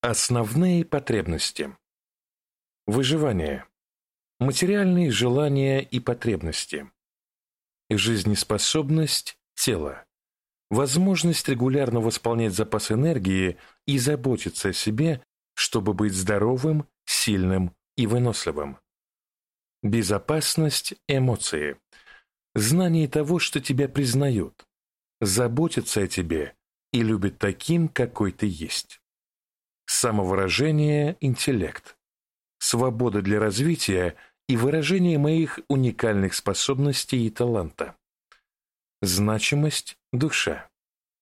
Основные потребности. Выживание. Материальные желания и потребности. Жизнеспособность тела. Возможность регулярно восполнять запас энергии и заботиться о себе, чтобы быть здоровым, сильным и выносливым. Безопасность эмоции. Знание того, что тебя признают, заботятся о тебе и любят таким, какой ты есть. Самовыражение – интеллект. Свобода для развития и выражение моих уникальных способностей и таланта. Значимость – душа.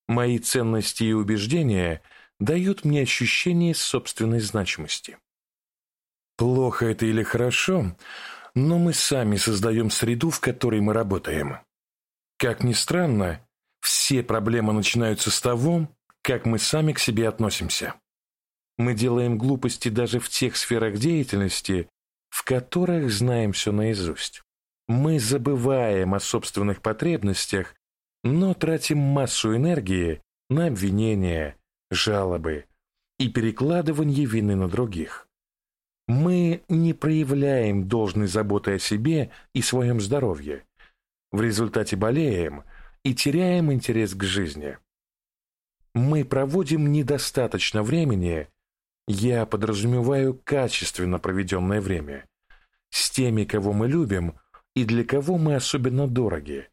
Мои ценности и убеждения дают мне ощущение собственной значимости. Плохо это или хорошо, но мы сами создаем среду, в которой мы работаем. Как ни странно, все проблемы начинаются с того, как мы сами к себе относимся. Мы делаем глупости даже в тех сферах деятельности, в которых знаем все наизусть. Мы забываем о собственных потребностях, но тратим массу энергии на обвинения, жалобы и перекладывание вины на других. Мы не проявляем должной заботы о себе и своем здоровье. В результате болеем и теряем интерес к жизни. Мы проводим недостаточно времени я подразумеваю качественно проведенное время. С теми, кого мы любим и для кого мы особенно дороги,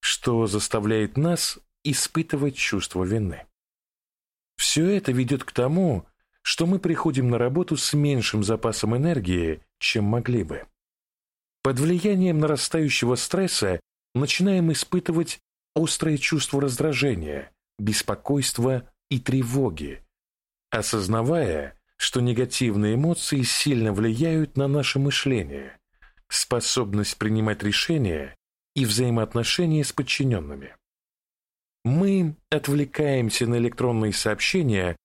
что заставляет нас испытывать чувство вины. Все это ведет к тому, что мы приходим на работу с меньшим запасом энергии, чем могли бы. Под влиянием нарастающего стресса начинаем испытывать острое чувство раздражения, беспокойства и тревоги, осознавая, что негативные эмоции сильно влияют на наше мышление, способность принимать решения и взаимоотношения с подчиненными. Мы отвлекаемся на электронные сообщения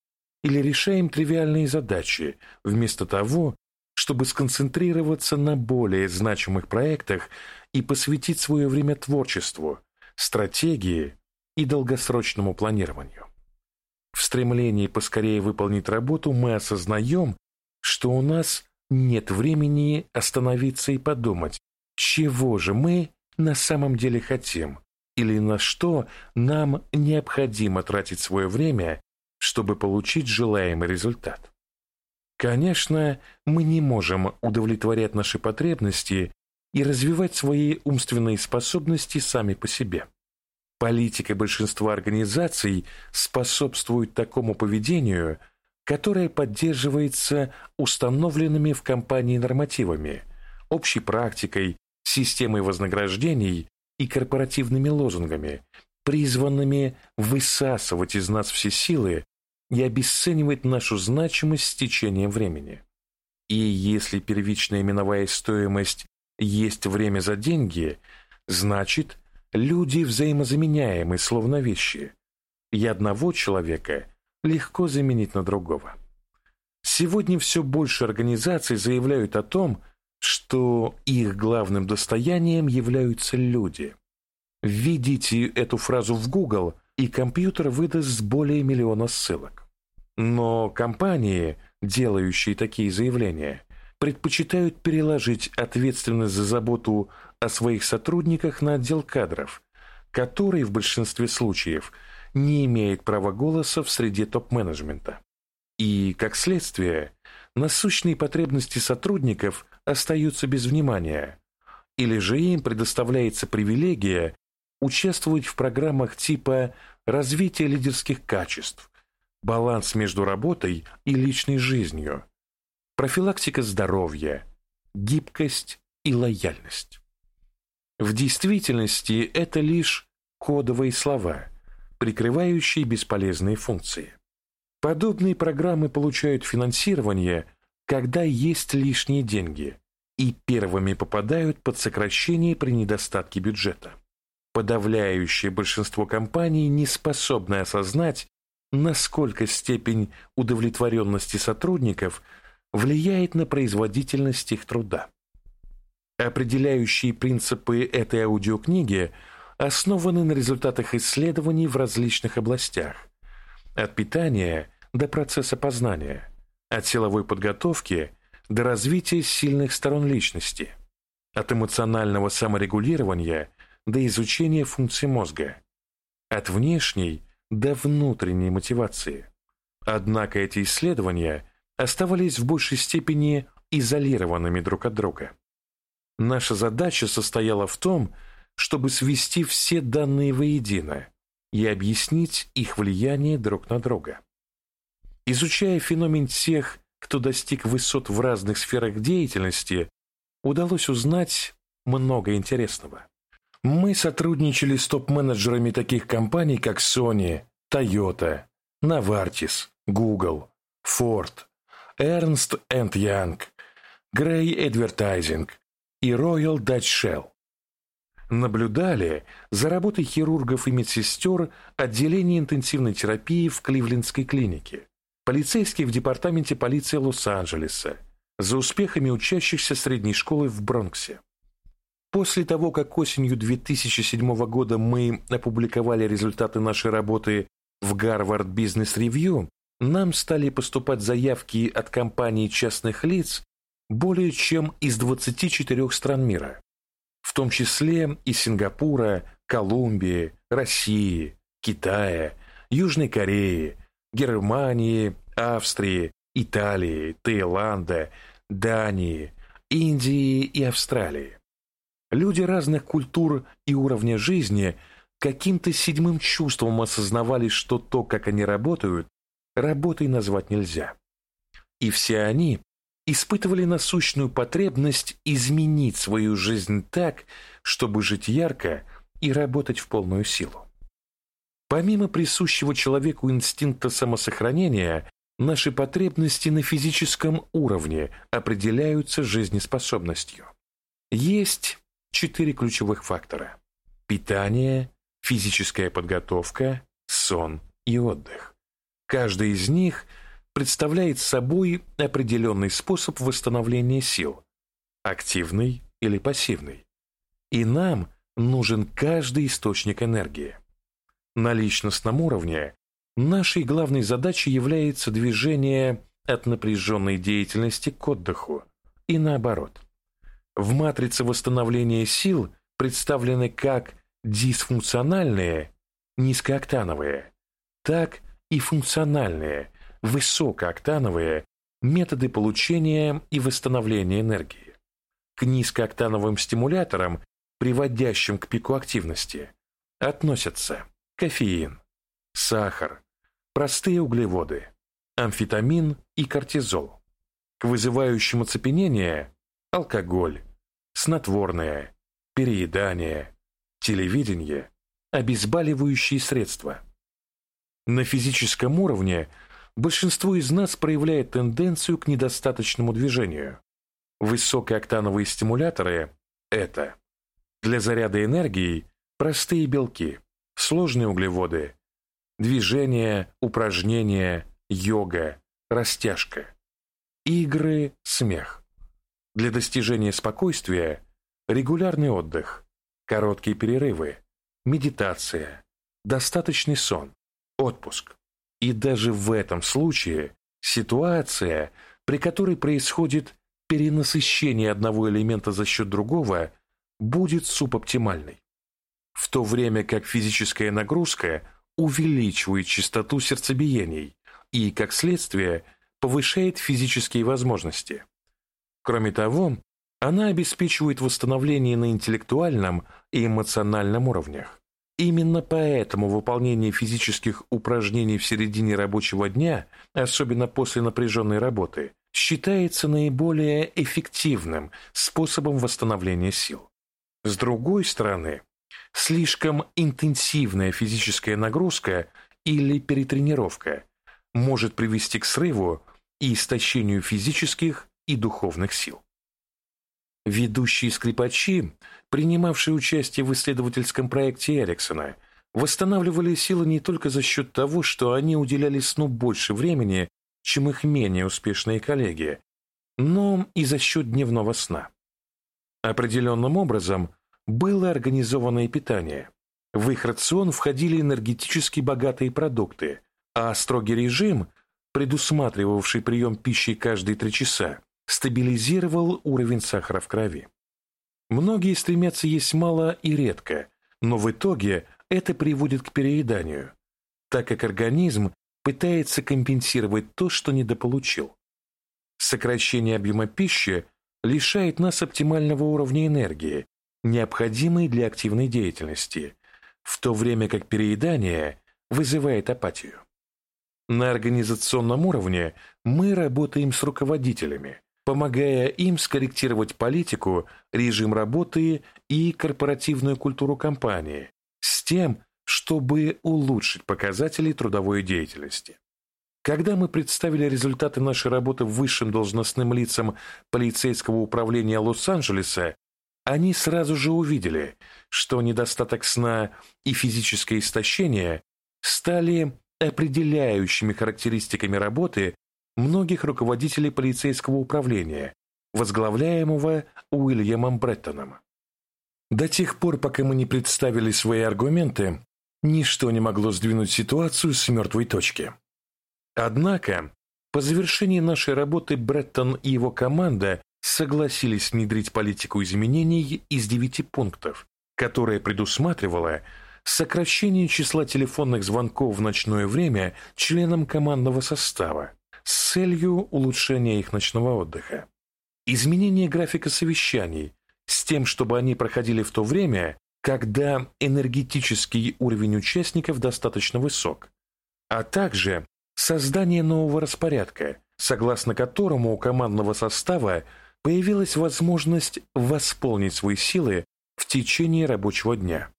или решаем тривиальные задачи, вместо того, чтобы сконцентрироваться на более значимых проектах и посвятить свое время творчеству, стратегии и долгосрочному планированию. В стремлении поскорее выполнить работу мы осознаем, что у нас нет времени остановиться и подумать, чего же мы на самом деле хотим или на что нам необходимо тратить свое время, чтобы получить желаемый результат. Конечно, мы не можем удовлетворять наши потребности и развивать свои умственные способности сами по себе. Политика большинства организаций способствует такому поведению, которое поддерживается установленными в компании нормативами, общей практикой, системой вознаграждений и корпоративными лозунгами, призванными высасывать из нас все силы и обесценивать нашу значимость с течением времени. И если первичная миновая стоимость есть время за деньги, значит – Люди взаимозаменяемы, словно вещи, и одного человека легко заменить на другого. Сегодня все больше организаций заявляют о том, что их главным достоянием являются люди. Введите эту фразу в Google, и компьютер выдаст более миллиона ссылок. Но компании, делающие такие заявления, предпочитают переложить ответственность за заботу о своих сотрудниках на отдел кадров, который в большинстве случаев не имеет права голоса в среде топ-менеджмента. И, как следствие, насущные потребности сотрудников остаются без внимания, или же им предоставляется привилегия участвовать в программах типа развития лидерских качеств, баланс между работой и личной жизнью, профилактика здоровья, гибкость и лояльность. В действительности это лишь кодовые слова, прикрывающие бесполезные функции. Подобные программы получают финансирование, когда есть лишние деньги, и первыми попадают под сокращение при недостатке бюджета. Подавляющее большинство компаний не способны осознать, насколько степень удовлетворенности сотрудников – влияет на производительность их труда. Определяющие принципы этой аудиокниги основаны на результатах исследований в различных областях, от питания до процесса познания, от силовой подготовки до развития сильных сторон личности, от эмоционального саморегулирования до изучения функций мозга, от внешней до внутренней мотивации. Однако эти исследования оставались в большей степени изолированными друг от друга. Наша задача состояла в том, чтобы свести все данные воедино и объяснить их влияние друг на друга. Изучая феномен тех, кто достиг высот в разных сферах деятельности, удалось узнать много интересного. Мы сотрудничали с топ-менеджерами таких компаний, как Sony, Toyota, Novartis, Google, Ford, Ernst Young, Gray Advertising и Royal Dutch Shell. Наблюдали за работой хирургов и медсестер отделения интенсивной терапии в Кливлендской клинике, полицейских в департаменте полиции Лос-Анджелеса, за успехами учащихся средней школы в Бронксе. После того, как осенью 2007 года мы опубликовали результаты нашей работы в Гарвард Бизнес Ревью, нам стали поступать заявки от компаний частных лиц более чем из 24 стран мира, в том числе из Сингапура, Колумбии, России, Китая, Южной Кореи, Германии, Австрии, Италии, Таиланда, Дании, Индии и Австралии. Люди разных культур и уровня жизни каким-то седьмым чувством осознавали, что то, как они работают, работой назвать нельзя. И все они испытывали насущную потребность изменить свою жизнь так, чтобы жить ярко и работать в полную силу. Помимо присущего человеку инстинкта самосохранения, наши потребности на физическом уровне определяются жизнеспособностью. Есть четыре ключевых фактора – питание, физическая подготовка, сон и отдых. Каждый из них представляет собой определенный способ восстановления сил – активный или пассивный. И нам нужен каждый источник энергии. На личностном уровне нашей главной задачей является движение от напряженной деятельности к отдыху и наоборот. В матрице восстановления сил представлены как дисфункциональные, низкооктановые, так и функциональные, высокооктановые методы получения и восстановления энергии. К низкооктановым стимуляторам, приводящим к пику активности, относятся кофеин, сахар, простые углеводы, амфетамин и кортизол. К вызывающим оцепенение – алкоголь, снотворное, переедание, телевидение, обезболивающие средства. На физическом уровне большинство из нас проявляет тенденцию к недостаточному движению. Высокооктановые стимуляторы – это для заряда энергии простые белки, сложные углеводы, движение, упражнения, йога, растяжка, игры, смех. Для достижения спокойствия регулярный отдых, короткие перерывы, медитация, достаточный сон, отпуск. И даже в этом случае ситуация, при которой происходит перенасыщение одного элемента за счет другого, будет субоптимальной в то время как физическая нагрузка увеличивает частоту сердцебиений и, как следствие, повышает физические возможности. Кроме того, она обеспечивает восстановление на интеллектуальном и эмоциональном уровнях. Именно поэтому выполнение физических упражнений в середине рабочего дня, особенно после напряженной работы, считается наиболее эффективным способом восстановления сил. С другой стороны, Слишком интенсивная физическая нагрузка или перетренировка может привести к срыву и истощению физических и духовных сил. Ведущие скрипачи, принимавшие участие в исследовательском проекте Эриксона, восстанавливали силы не только за счет того, что они уделяли сну больше времени, чем их менее успешные коллеги, но и за счет дневного сна. Определенным образом было организованное питание. В их рацион входили энергетически богатые продукты, а строгий режим предусматривавший прием пищи каждые три часа, стабилизировал уровень сахара в крови. Многие стремятся есть мало и редко, но в итоге это приводит к перееданию, так как организм пытается компенсировать то, что недополучил. Сокращение объема пищи лишает нас оптимального уровня энергии, необходимой для активной деятельности, в то время как переедание вызывает апатию. На организационном уровне мы работаем с руководителями, помогая им скорректировать политику, режим работы и корпоративную культуру компании с тем, чтобы улучшить показатели трудовой деятельности. Когда мы представили результаты нашей работы высшим должностным лицам полицейского управления Лос-Анджелеса, они сразу же увидели, что недостаток сна и физическое истощение стали определяющими характеристиками работы многих руководителей полицейского управления, возглавляемого Уильямом Бреттоном. До тех пор, пока мы не представили свои аргументы, ничто не могло сдвинуть ситуацию с мертвой точки. Однако, по завершении нашей работы Бреттон и его команда согласились внедрить политику изменений из девяти пунктов, которая предусматривала сокращение числа телефонных звонков в ночное время членам командного состава с целью улучшения их ночного отдыха, изменение графика совещаний с тем, чтобы они проходили в то время, когда энергетический уровень участников достаточно высок, а также создание нового распорядка, согласно которому у командного состава появилась возможность восполнить свои силы в течение рабочего дня.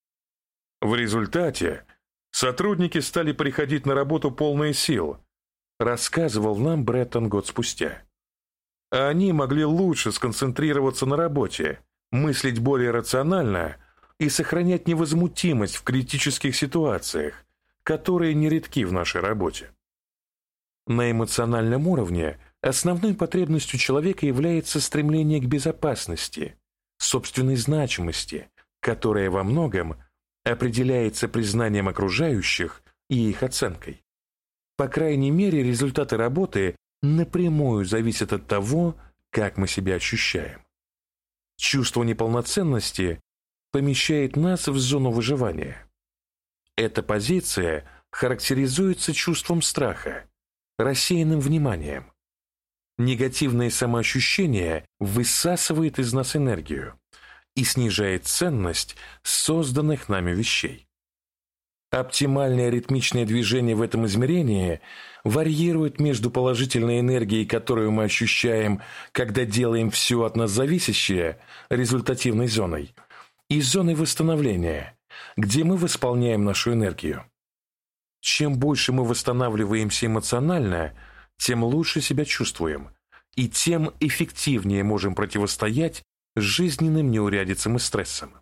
В результате сотрудники стали приходить на работу полные сил, рассказывал нам Бреттон год спустя. Они могли лучше сконцентрироваться на работе, мыслить более рационально и сохранять невозмутимость в критических ситуациях, которые нередки в нашей работе. На эмоциональном уровне основной потребностью человека является стремление к безопасности, собственной значимости, которая во многом определяется признанием окружающих и их оценкой. По крайней мере, результаты работы напрямую зависят от того, как мы себя ощущаем. Чувство неполноценности помещает нас в зону выживания. Эта позиция характеризуется чувством страха, рассеянным вниманием. Негативное самоощущение высасывает из нас энергию и снижает ценность созданных нами вещей. Оптимальное ритмичное движение в этом измерении варьирует между положительной энергией, которую мы ощущаем, когда делаем все от нас зависящее, результативной зоной, и зоной восстановления, где мы восполняем нашу энергию. Чем больше мы восстанавливаемся эмоционально, тем лучше себя чувствуем, и тем эффективнее можем противостоять жизненным неурядицам и стрессам.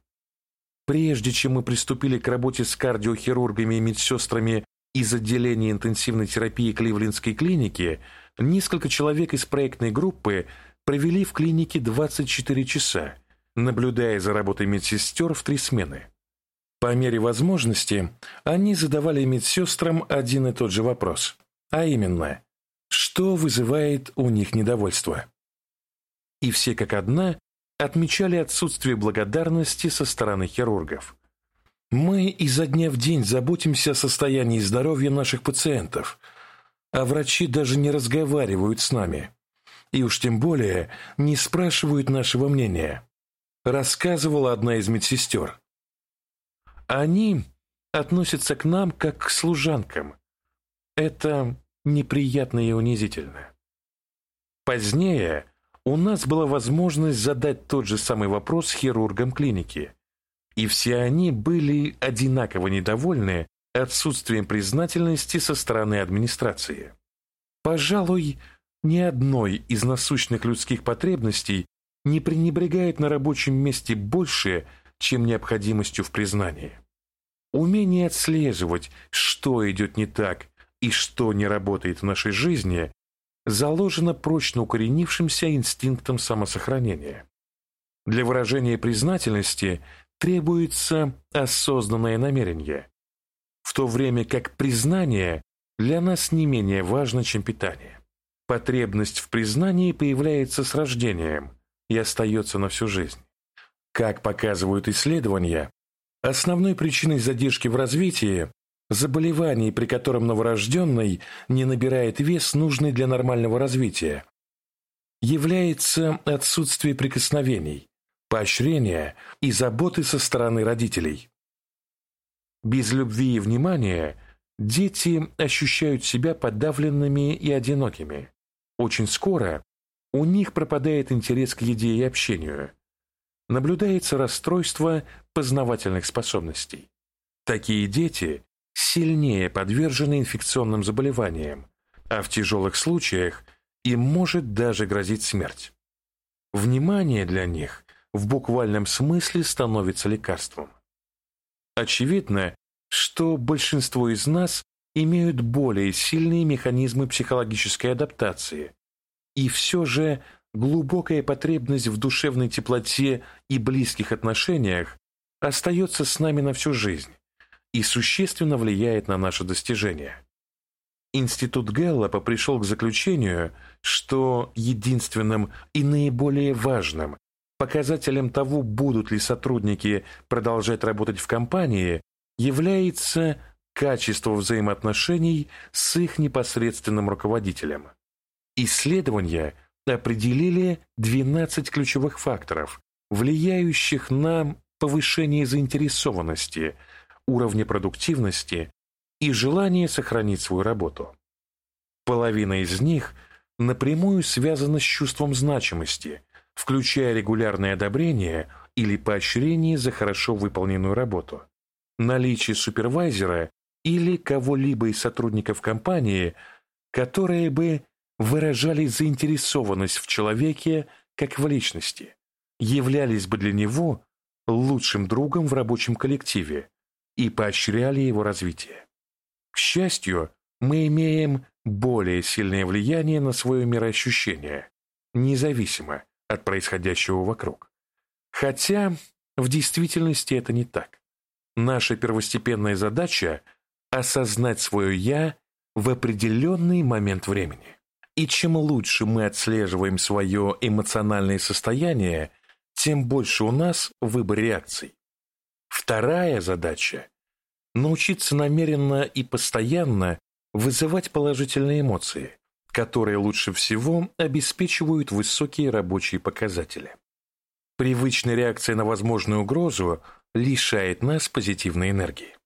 Прежде чем мы приступили к работе с кардиохирургами и медсестрами из отделения интенсивной терапии Кливлендской клиники, несколько человек из проектной группы провели в клинике 24 часа, наблюдая за работой медсестер в три смены. По мере возможности они задавали медсестрам один и тот же вопрос, а именно, что вызывает у них недовольство. И все как одна отмечали отсутствие благодарности со стороны хирургов. Мы изо дня в день заботимся о состоянии здоровья наших пациентов, а врачи даже не разговаривают с нами. И уж тем более не спрашивают нашего мнения. Рассказывала одна из медсестер. Они относятся к нам как к служанкам. Это неприятно и унизительно. Позднее у нас была возможность задать тот же самый вопрос хирургам клиники, и все они были одинаково недовольны отсутствием признательности со стороны администрации. Пожалуй, ни одной из насущных людских потребностей не пренебрегает на рабочем месте больше, чем необходимостью в признании. Умение отслеживать, что идет не так и что не работает в нашей жизни, заложено прочно укоренившимся инстинктом самосохранения. Для выражения признательности требуется осознанное намерение, в то время как признание для нас не менее важно, чем питание. Потребность в признании появляется с рождением и остается на всю жизнь. Как показывают исследования, основной причиной задержки в развитии заболеваний, при котором новорожденный не набирает вес, нужный для нормального развития, является отсутствие прикосновений, поощрения и заботы со стороны родителей. Без любви и внимания дети ощущают себя подавленными и одинокими. Очень скоро у них пропадает интерес к еде и общению. Наблюдается расстройство познавательных способностей. Такие дети сильнее подвержены инфекционным заболеваниям, а в тяжелых случаях им может даже грозить смерть. Внимание для них в буквальном смысле становится лекарством. Очевидно, что большинство из нас имеют более сильные механизмы психологической адаптации, и все же глубокая потребность в душевной теплоте и близких отношениях остается с нами на всю жизнь и существенно влияет на наши достижения. Институт Гэллопа пришел к заключению, что единственным и наиболее важным показателем того, будут ли сотрудники продолжать работать в компании, является качество взаимоотношений с их непосредственным руководителем. Исследования определили 12 ключевых факторов, влияющих на повышение заинтересованности, уровня продуктивности и желание сохранить свою работу. Половина из них напрямую связана с чувством значимости, включая регулярное одобрение или поощрение за хорошо выполненную работу, наличие супервайзера или кого-либо из сотрудников компании, которые бы выражали заинтересованность в человеке как в личности, являлись бы для него лучшим другом в рабочем коллективе и поощряли его развитие. К счастью, мы имеем более сильное влияние на свое мироощущение, независимо от происходящего вокруг. Хотя в действительности это не так. Наша первостепенная задача – осознать свое «я» в определенный момент времени. И чем лучше мы отслеживаем свое эмоциональное состояние, тем больше у нас выбор реакций. Вторая задача – научиться намеренно и постоянно вызывать положительные эмоции, которые лучше всего обеспечивают высокие рабочие показатели. Привычная реакция на возможную угрозу лишает нас позитивной энергии.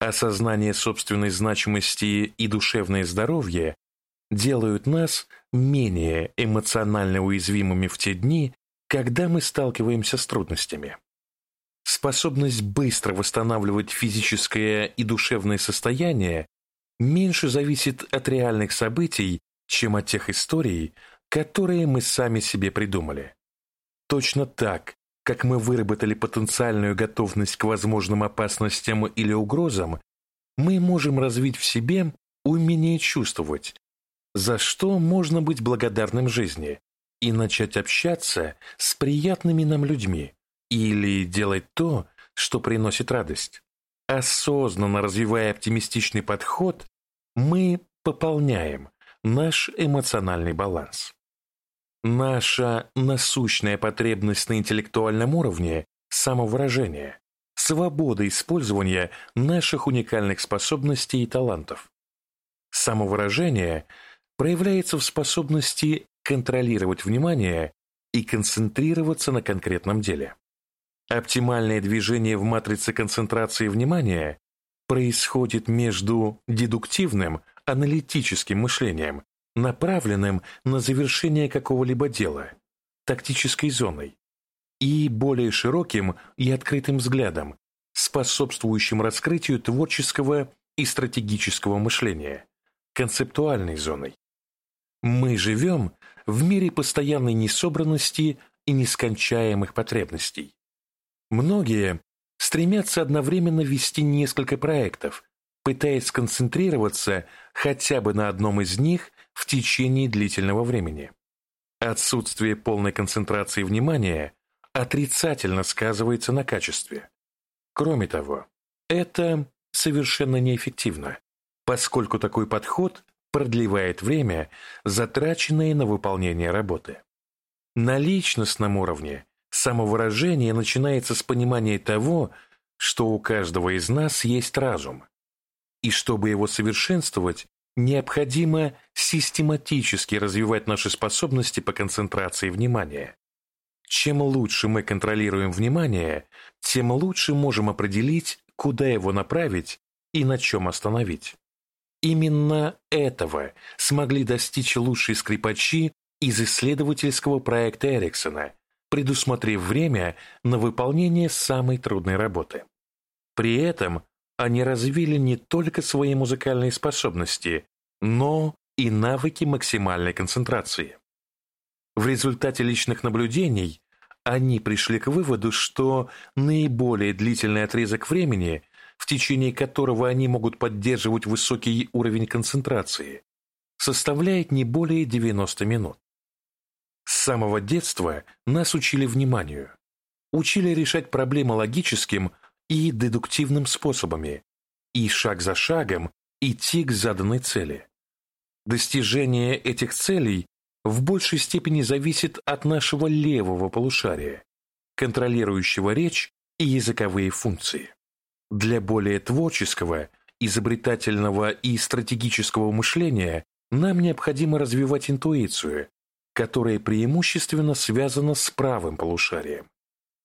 Осознание собственной значимости и душевное здоровье делают нас менее эмоционально уязвимыми в те дни, когда мы сталкиваемся с трудностями. Способность быстро восстанавливать физическое и душевное состояние меньше зависит от реальных событий, чем от тех историй, которые мы сами себе придумали. Точно так, как мы выработали потенциальную готовность к возможным опасностям или угрозам, мы можем развить в себе умение чувствовать, за что можно быть благодарным жизни, и начать общаться с приятными нам людьми или делать то, что приносит радость. Осознанно развивая оптимистичный подход, мы пополняем наш эмоциональный баланс. Наша насущная потребность на интеллектуальном уровне – самовыражение, свобода использования наших уникальных способностей и талантов. Самовыражение проявляется в способности контролировать внимание и концентрироваться на конкретном деле. Оптимальное движение в матрице концентрации внимания происходит между дедуктивным, аналитическим мышлением, направленным на завершение какого-либо дела, тактической зоной, и более широким и открытым взглядом, способствующим раскрытию творческого и стратегического мышления, концептуальной зоной. Мы живем в мире постоянной несобранности и нескончаемых потребностей. Многие стремятся одновременно вести несколько проектов, пытаясь сконцентрироваться хотя бы на одном из них в течение длительного времени. Отсутствие полной концентрации внимания отрицательно сказывается на качестве. Кроме того, это совершенно неэффективно, поскольку такой подход продлевает время, затраченное на выполнение работы. На личностном уровне самовыражение начинается с понимания того, что у каждого из нас есть разум, и чтобы его совершенствовать, необходимо систематически развивать наши способности по концентрации внимания. Чем лучше мы контролируем внимание, тем лучше можем определить, куда его направить и на чем остановить. Именно этого смогли достичь лучшие скрипачи из исследовательского проекта Эриксона, предусмотрев время на выполнение самой трудной работы. При этом они развили не только свои музыкальные способности, но и навыки максимальной концентрации. В результате личных наблюдений они пришли к выводу, что наиболее длительный отрезок времени, в течение которого они могут поддерживать высокий уровень концентрации, составляет не более 90 минут. С самого детства нас учили вниманию, учили решать проблемы логическим и дедуктивным способами, и шаг за шагом идти к заданной цели. Достижение этих целей в большей степени зависит от нашего левого полушария, контролирующего речь и языковые функции. Для более творческого, изобретательного и стратегического мышления нам необходимо развивать интуицию, которая преимущественно связана с правым полушарием.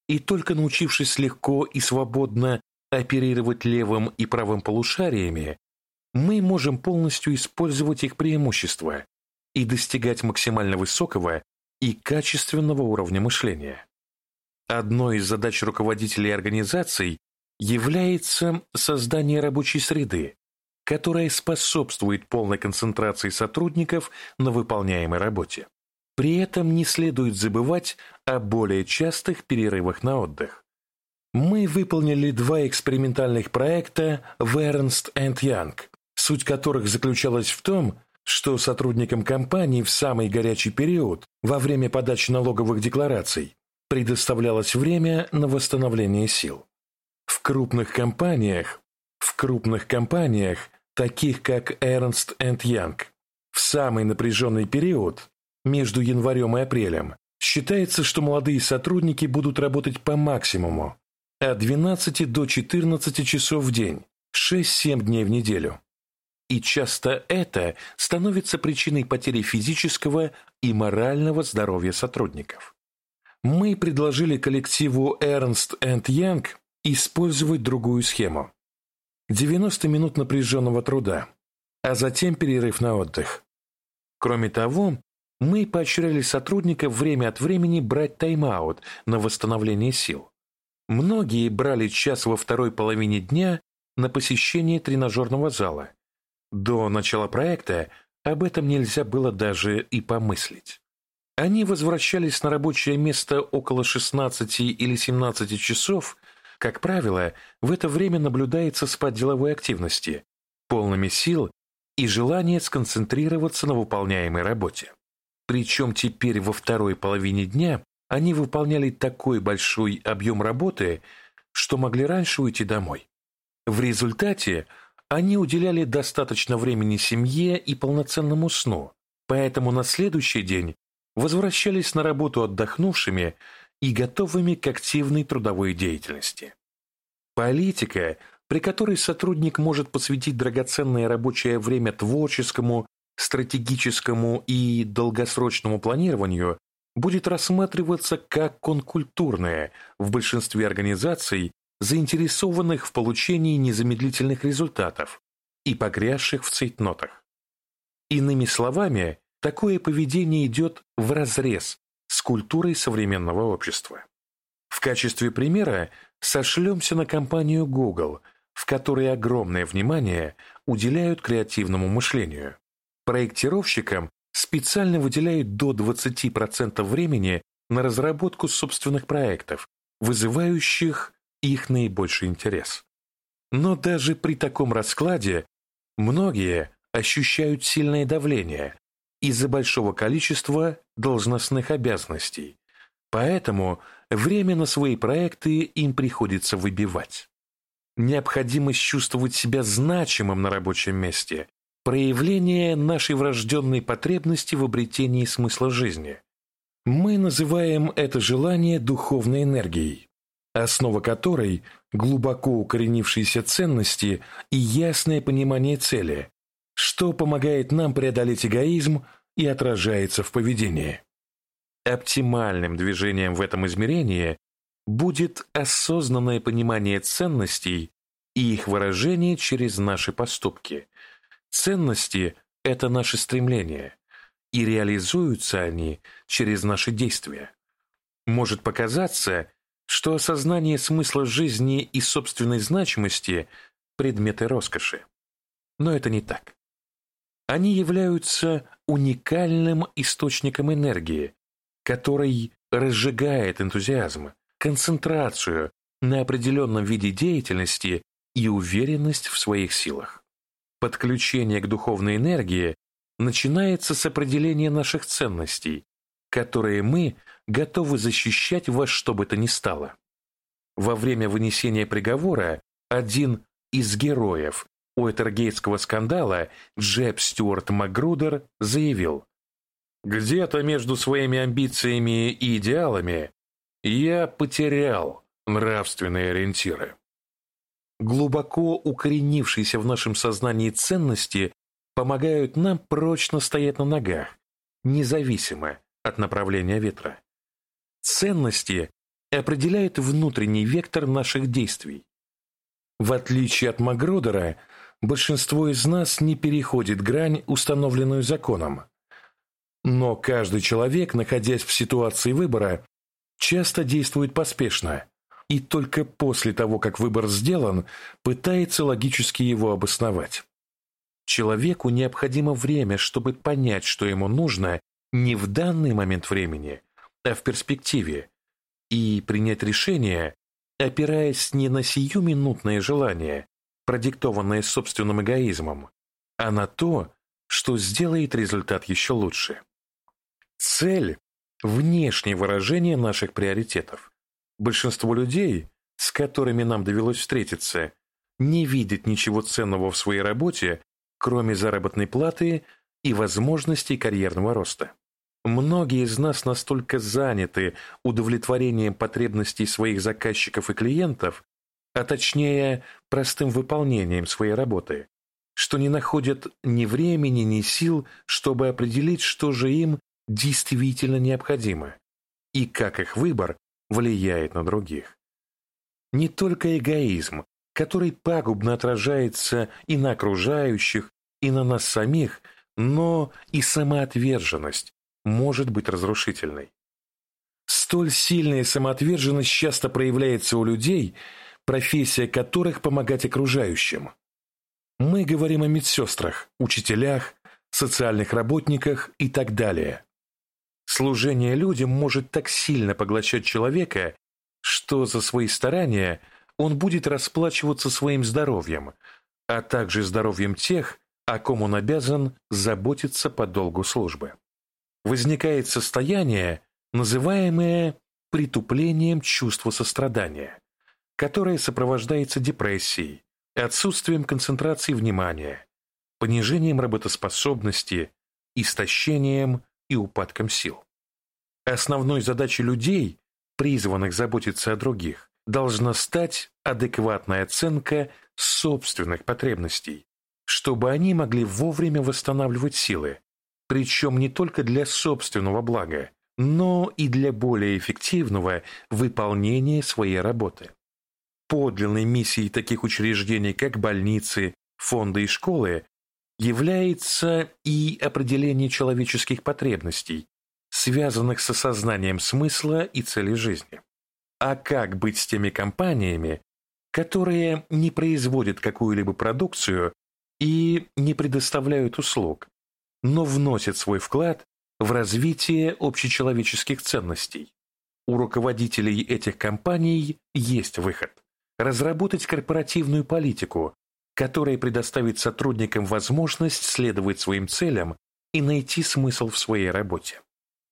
И только научившись легко и свободно оперировать левым и правым полушариями, мы можем полностью использовать их преимущества и достигать максимально высокого и качественного уровня мышления. Одной из задач руководителей организаций является создание рабочей среды, которая способствует полной концентрации сотрудников на выполняемой работе. При этом не следует забывать о более частых перерывах на отдых. Мы выполнили два экспериментальных проекта в Ernst Young, суть которых заключалась в том, что сотрудникам компании в самый горячий период, во время подачи налоговых деклараций, предоставлялось время на восстановление сил. В крупных компаниях, в крупных компаниях, таких как Ernst Young, в самый напряженный период, между январем и апрелем, считается, что молодые сотрудники будут работать по максимуму, от 12 до 14 часов в день, 6-7 дней в неделю и часто это становится причиной потери физического и морального здоровья сотрудников. Мы предложили коллективу Ernst Young использовать другую схему. 90 минут напряженного труда, а затем перерыв на отдых. Кроме того, мы поощряли сотрудников время от времени брать тайм-аут на восстановление сил. Многие брали час во второй половине дня на посещение тренажерного зала – до начала проекта об этом нельзя было даже и помыслить. Они возвращались на рабочее место около 16 или 17 часов. Как правило, в это время наблюдается спад деловой активности, полными сил и желание сконцентрироваться на выполняемой работе. Причем теперь во второй половине дня они выполняли такой большой объем работы, что могли раньше уйти домой. В результате они уделяли достаточно времени семье и полноценному сну, поэтому на следующий день возвращались на работу отдохнувшими и готовыми к активной трудовой деятельности. Политика, при которой сотрудник может посвятить драгоценное рабочее время творческому, стратегическому и долгосрочному планированию, будет рассматриваться как конкультурная в большинстве организаций заинтересованных в получении незамедлительных результатов и погрязших в цейтнотах. Иными словами, такое поведение идет вразрез с культурой современного общества. В качестве примера сошлемся на компанию Google, в которой огромное внимание уделяют креативному мышлению. Проектировщикам специально выделяют до 20% времени на разработку собственных проектов, вызывающих их наибольший интерес. Но даже при таком раскладе многие ощущают сильное давление из-за большого количества должностных обязанностей, поэтому время на свои проекты им приходится выбивать. необходимость чувствовать себя значимым на рабочем месте, проявление нашей врожденной потребности в обретении смысла жизни. Мы называем это желание духовной энергией, основа которой – глубоко укоренившиеся ценности и ясное понимание цели, что помогает нам преодолеть эгоизм и отражается в поведении. Оптимальным движением в этом измерении будет осознанное понимание ценностей и их выражение через наши поступки. Ценности – это наши стремления, и реализуются они через наши действия. Может показаться, что осознание смысла жизни и собственной значимости – предметы роскоши. Но это не так. Они являются уникальным источником энергии, который разжигает энтузиазм, концентрацию на определенном виде деятельности и уверенность в своих силах. Подключение к духовной энергии начинается с определения наших ценностей, которые мы готовы защищать во что бы то ни стало. Во время вынесения приговора один из героев Уэтергейтского скандала Джеб Стюарт Макгрудер заявил «Где-то между своими амбициями и идеалами я потерял нравственные ориентиры. Глубоко укоренившиеся в нашем сознании ценности помогают нам прочно стоять на ногах, независимо от направления ветра. Ценности определяют внутренний вектор наших действий. В отличие от Магродера, большинство из нас не переходит грань, установленную законом. Но каждый человек, находясь в ситуации выбора, часто действует поспешно и только после того, как выбор сделан, пытается логически его обосновать. Человеку необходимо время, чтобы понять, что ему нужно не в данный момент времени, а в перспективе, и принять решение, опираясь не на сиюминутное желание, продиктованное собственным эгоизмом, а на то, что сделает результат еще лучше. Цель внешнее выражение наших приоритетов. Большинство людей, с которыми нам довелось встретиться, не видят ничего ценного в своей работе, кроме заработной платы и возможностей карьерного роста. Многие из нас настолько заняты удовлетворением потребностей своих заказчиков и клиентов, а точнее простым выполнением своей работы, что не находят ни времени, ни сил, чтобы определить, что же им действительно необходимы и как их выбор влияет на других. Не только эгоизм, который пагубно отражается и на окружающих, и на нас самих, но и самоотверженность может быть разрушительной. Столь сильная самоотверженность часто проявляется у людей, профессия которых помогать окружающим. Мы говорим о медсестрах, учителях, социальных работниках и так далее. Служение людям может так сильно поглощать человека, что за свои старания он будет расплачиваться своим здоровьем, а также здоровьем тех, о ком он обязан заботиться по долгу службы. Возникает состояние, называемое притуплением чувства сострадания, которое сопровождается депрессией, отсутствием концентрации внимания, понижением работоспособности, истощением и упадком сил. Основной задачей людей, призванных заботиться о других, должна стать адекватная оценка собственных потребностей, чтобы они могли вовремя восстанавливать силы, причем не только для собственного блага, но и для более эффективного выполнения своей работы. Подлинной миссией таких учреждений, как больницы, фонды и школы, является и определение человеческих потребностей, связанных с осознанием смысла и цели жизни. А как быть с теми компаниями, которые не производят какую-либо продукцию и не предоставляют услуг, но вносят свой вклад в развитие общечеловеческих ценностей? У руководителей этих компаний есть выход – разработать корпоративную политику, которая предоставит сотрудникам возможность следовать своим целям и найти смысл в своей работе.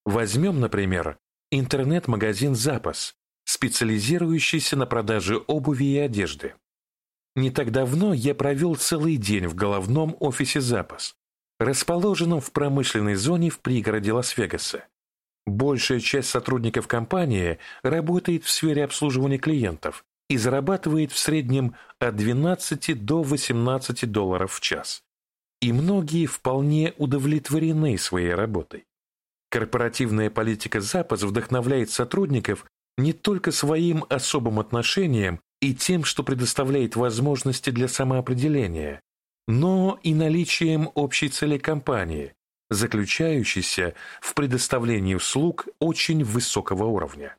Возьмем, например, интернет-магазин «Запас», специализирующийся на продаже обуви и одежды. Не так давно я провел целый день в головном офисе «Запас», расположенном в промышленной зоне в пригороде Лас-Вегаса. Большая часть сотрудников компании работает в сфере обслуживания клиентов и зарабатывает в среднем от 12 до 18 долларов в час. И многие вполне удовлетворены своей работой. Корпоративная политика Запас вдохновляет сотрудников не только своим особым отношением и тем, что предоставляет возможности для самоопределения, но и наличием общей цели компании, заключающейся в предоставлении услуг очень высокого уровня.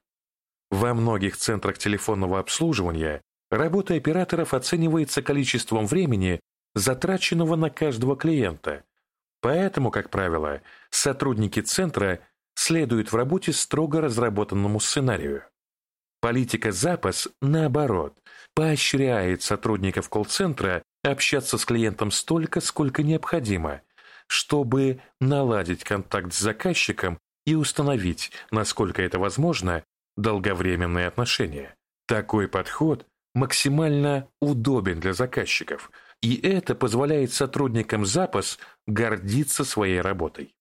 Во многих центрах телефонного обслуживания работа операторов оценивается количеством времени, затраченного на каждого клиента. Поэтому, как правило, сотрудники центра следуют в работе строго разработанному сценарию. Политика запас, наоборот, поощряет сотрудников колл-центра общаться с клиентом столько, сколько необходимо, чтобы наладить контакт с заказчиком и установить, насколько это возможно, долговременные отношения. Такой подход максимально удобен для заказчиков, и это позволяет сотрудникам запас гордиться своей работой.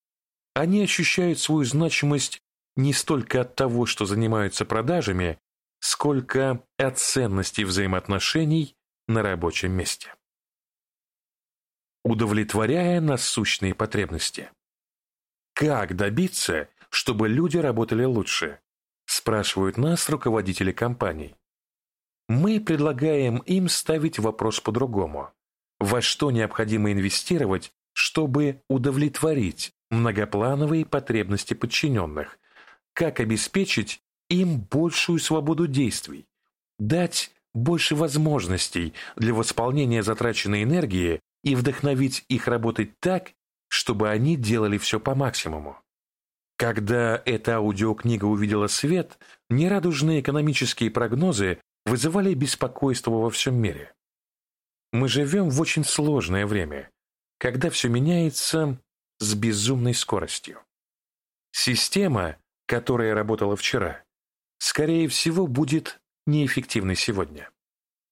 Они ощущают свою значимость не столько от того, что занимаются продажами, сколько от ценности взаимоотношений на рабочем месте. Удовлетворяя насущные потребности. Как добиться, чтобы люди работали лучше? Спрашивают нас руководители компаний. Мы предлагаем им ставить вопрос по-другому. Во что необходимо инвестировать, чтобы удовлетворить многоплановые потребности подчиненных? Как обеспечить им большую свободу действий, дать больше возможностей для восполнения затраченной энергии и вдохновить их работать так, чтобы они делали все по максимуму. Когда эта аудиокнига увидела свет, нерадужные экономические прогнозы вызывали беспокойство во всем мире. Мы живем в очень сложное время, когда все меняется с безумной скоростью. Система, которая работала вчера, скорее всего, будет неэффективной сегодня.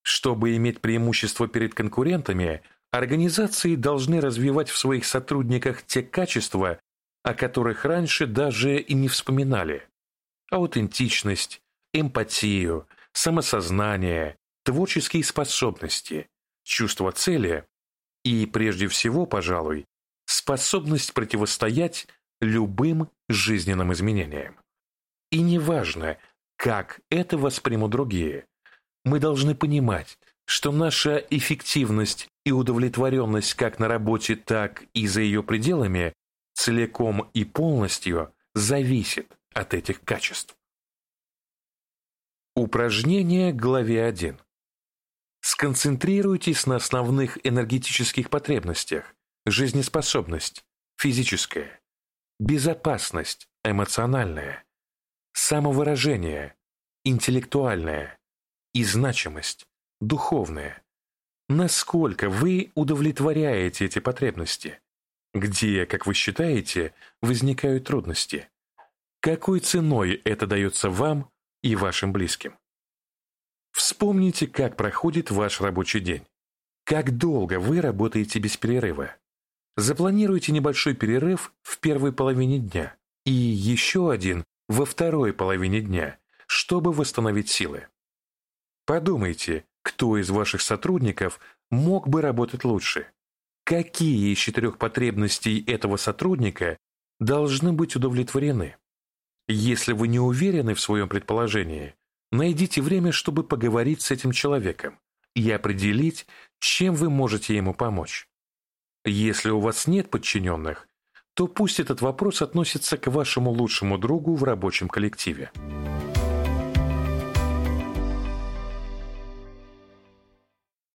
Чтобы иметь преимущество перед конкурентами, организации должны развивать в своих сотрудниках те качества, о которых раньше даже и не вспоминали. Аутентичность, эмпатию, самосознание, творческие способности, чувство цели и, прежде всего, пожалуй, способность противостоять любым жизненным изменениям. И неважно, как это воспримут другие. Мы должны понимать, что наша эффективность и удовлетворенность как на работе, так и за ее пределами целиком и полностью зависит от этих качеств. Упражнение главе 1. Сконцентрируйтесь на основных энергетических потребностях: жизнеспособность, физическая, безопасность, эмоциональная, самовыражение, интеллектуальное и значимость, духовное. Насколько вы удовлетворяете эти потребности? Где, как вы считаете, возникают трудности? Какой ценой это дается вам и вашим близким? Вспомните, как проходит ваш рабочий день. Как долго вы работаете без перерыва? Запланируйте небольшой перерыв в первой половине дня и еще один во второй половине дня, чтобы восстановить силы. Подумайте, кто из ваших сотрудников мог бы работать лучше. Какие из четырех потребностей этого сотрудника должны быть удовлетворены? Если вы не уверены в своем предположении, найдите время, чтобы поговорить с этим человеком и определить, чем вы можете ему помочь. Если у вас нет подчиненных, то пусть этот вопрос относится к вашему лучшему другу в рабочем коллективе.